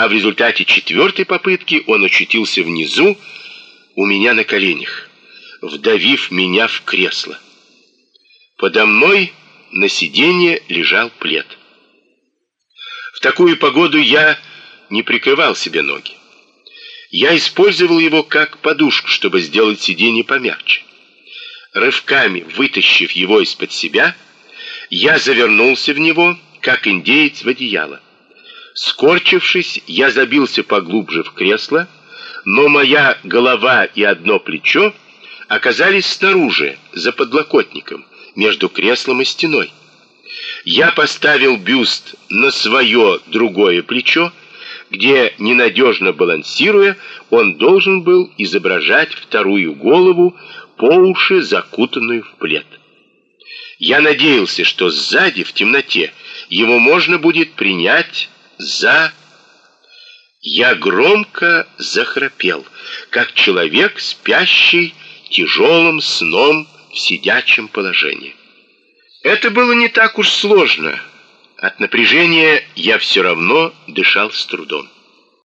а в результате четвертой попытки он очутился внизу у меня на коленях, вдавив меня в кресло. Подо мной на сиденье лежал плед. В такую погоду я не прикрывал себе ноги. Я использовал его как подушку, чтобы сделать сиденье помягче. Рывками вытащив его из-под себя, я завернулся в него, как индеец в одеяло. Скорчившись, я забился поглубже в кресло, но моя голова и одно плечо оказались снаружи, за подлокотником, между креслом и стеной. Я поставил бюст на свое другое плечо, где, ненадежно балансируя, он должен был изображать вторую голову, по уши закутанную в плед. Я надеялся, что сзади, в темноте, его можно будет принять за... Я громко захрапел, как человек, спящий тяжелым сном в сидячем положении. Это было не так уж сложно. От напряжения я все равно дышал с трудом.